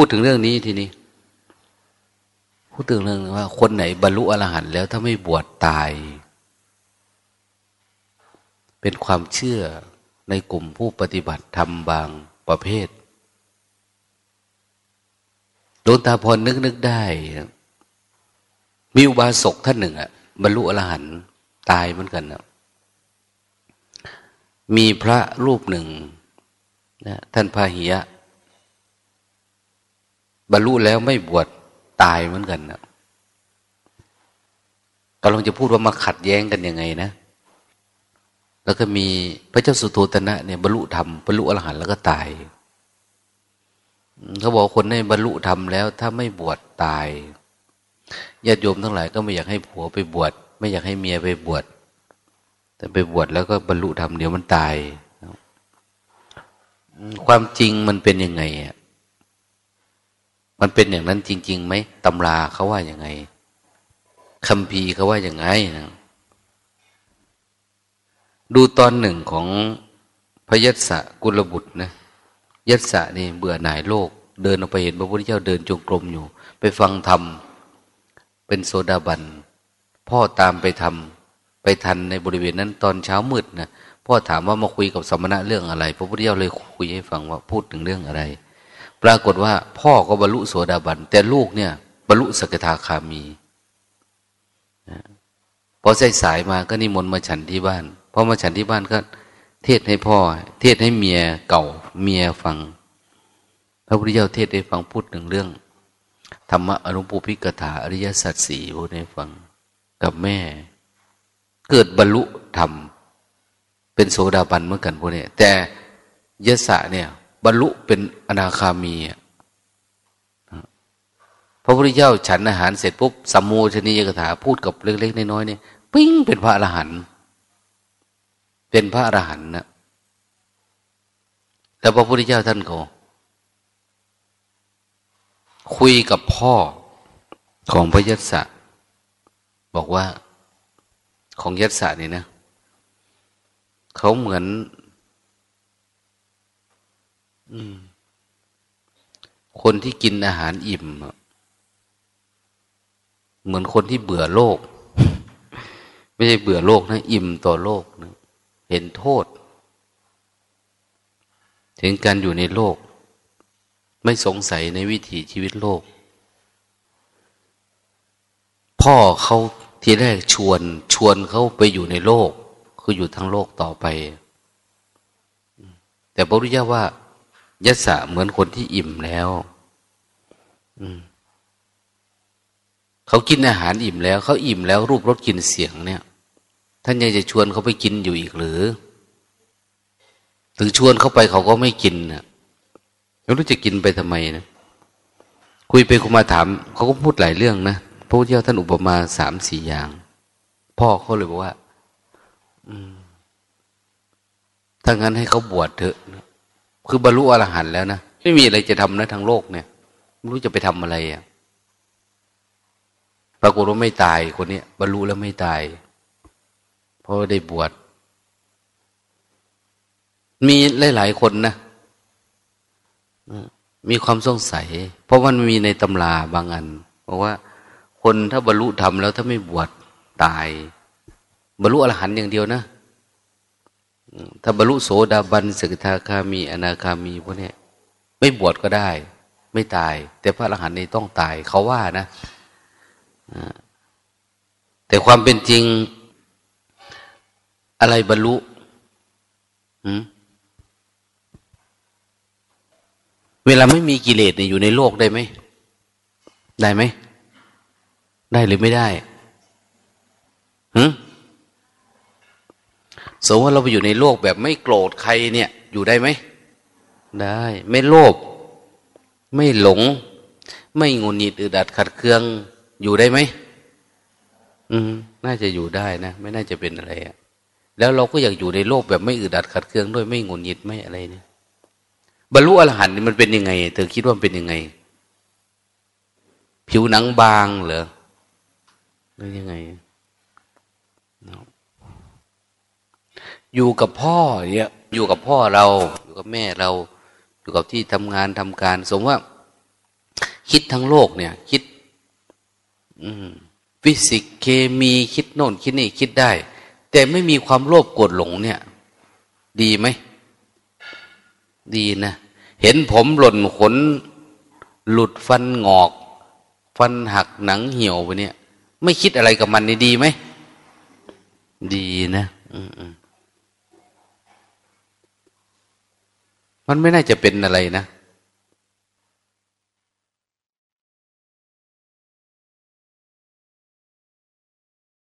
พูดถึงเรื่องนี้ทีนี้ พูดถึงเรื่องว่า คนไหนบรรลุอรหันต์แล้วถ้าไม่บวชตาย เป็นความเชื่อในกลุ่มผู้ปฏิบัติธรรมบางประเภทหลวงตาพรนึกนึกได้ มีอุบาสกท่านหนึ่งอะบรรลุอรหันต์ตายเหมือนกันนะมีพระรูปหนึ่งนะท่านพาหิยะ บรรลุแล้วไม่บวชตายเหมือนกันนะกำลังจะพูดว่ามาขัดแย้งกันยังไงนะ แล้วก็มีพระเจ้าสุโธตนะเนี่ยบรรลุธรรมบรรลุอรหันต์แล้วก็ตาย เขาบอกคนในบรรลุธรรมแล้ว ถ้าไม่บวชตายญาติโยมทั้งหลายก็ไม่อยากให้ผัวไปบวชไม่อยากให้เมียไปบวชแต่ไปบวชแล้วก็บรรลุธรรมเดี๋ยวมันตาย ความจริงมันเป็นยังไงอะ มันเป็นอย่างนั้นจริงๆไหมตำราเขาว่าอย่างไงคำพีเขาว่าอย่างไงนะดูตอนหนึ่งของพยัสะกุลบุตรนะยัสะนี่เบื่อหน่ายโลก เดินออกไปเห็นพระพุทธเจ้าเดินจงกรมอยู่ ไปฟังธรรม เป็นโซดาบัน พ่อตามไปทำไปทันในบริเวณนั้นตอนเช้ามืดนะพ่อถามว่ามาคุยกับสมณะเรื่องอะไร พระพุทธเจ้าเลยคุยให้ฟังว่าพูดถึงเรื่องอะไร ปรากฏว่า พ่อก็บรรลุโสดาบัน แต่ลูกเนี่ย บรรลุสกทาคามีพอใส่สายมาก็นิมนต์มาฉันที่บ้านพอมาฉันที่บ้านก็ เทศให้พ่อ เทศให้เมียเก่าเมียฟัง พระพุทธเจ้าเทศให้ฟังพูดหนึ่งเรื่องธรรมะอนุปุพิกถาอริยสัจสี่พูดให้ฟังกับแม่ เกิดบรรลุธรรมเป็นโสดาบันเหมือนกันพวกนี้แต่ยศะเนี่ย บรรลุเป็นอนาคามีพระพุทธเจ้าฉันอาหารเสร็จปุ๊บสัมโมชนียกถาพูดกับเล็กๆน้อยๆเนี่ยปิ้งเป็นพระอรหันต์เป็นพระอรหันต์นะแล้วพระพุทธเจ้าท่านก็คุยกับพ่อของพระยศบอกว่าของยศนี่นะเขาเหมือน คนที่กินอาหารอิ่ม เหมือนคนที่เบื่อโลก ไม่ใช่เบื่อโลกนะ อิ่มต่อโลกนะเห็นโทษ ถึงการอยู่ในโลก ไม่สงสัยในวิถีชีวิตโลก พ่อเขาทีแรกชวนชวนเขาไปอยู่ในโลก คืออยู่ทั้งโลกต่อไป แต่พระพุทธเจ้าว่า ยศะเหมือนคนที่อิ่มแล้วเขากินอาหารอิ่มแล้ว เขาอิ่มแล้วรูปรสกลิ่นเสียงเนี่ย ท่านยังจะชวนเขาไปกินอยู่อีกหรือ ถึงชวนเขาไปเขาก็ไม่กินนะไม่รู้จะกินไปทำไมนะคุยไปคุยมาถาม เขาก็พูดหลายเรื่องนะพระพุทธเจ้าท่านอุปมาสามสี่อย่าง พ่อเขาเลยบอกว่า อืมถ้างั้นให้เขาบวชเถอะ คือบรรลุอรหันต์แล้วนะไม่มีอะไรจะทำนะทางโลกเนี่ยไม่รู้จะไปทำอะไรอะปรากฏว่าไม่ตายคนนี้บรรลุแล้วไม่ตาย เพราะได้บวชมีหลายๆคนนะมีความสงสัย เพราะมันมีในตำราบางอันบอกว่า คนถ้าบรรลุธรรมแล้วถ้าไม่บวชตาย บรรลุอรหันต์อย่างเดียวนะ ถ้าบรรลุโสดาบันสกทาคามี อนาคามีพวกนี้ไม่บวชก็ได้ ไม่ตาย แต่พระอรหันต์นี่ต้องตาย เขาว่านะแต่ความเป็นจริงอะไรบรรลุเวลาไม่มีกิเลสเนี่ยอยู่ในโลกได้ไหม ได้ไหม ได้หรือไม่ได้หื สมมติว่าเราไปอยู่ในโลกแบบไม่โกรธใครเนี่ย อยู่ได้ไหม ได้ ไม่โลภไม่หลง ไม่งุนหงิดอึดอัดขัดเคืองอยู่ได้ไหมอืมน่าจะอยู่ได้นะ ไม่น่าจะเป็นอะไรอะแล้วเราก็อยากอยู่ในโลกแบบไม่อึดอัดขัดเคืองด้วยไม่งุนหงิดไม่อะไรเนี่ยบรรลุอรหันต์นี่มันเป็นยังไง เธอคิดว่าเป็นยังไง ผิวหนังบางเหรอหรือยังไง อยู่กับพ่อเนี่ยอยู่กับพ่อเรา อยู่กับแม่เรา อยู่กับที่ทำงานทำการ สมว่า คิดทั้งโลกเนี่ย คิดฟิสิกส์เคมีคิดโน่นคิดนี่คิดได้ แต่ไม่มีความโลภโกรธหลงเนี่ย ดีไหม ดีนะเห็นผมหล่นขน หลุดฟันงอก ฟันหักหนังเหี่ยวไปเนี่ย ไม่คิดอะไรกับมันนี่ดีไหม ดีนะ อืม มันไม่น่าจะเป็นอะไรนะ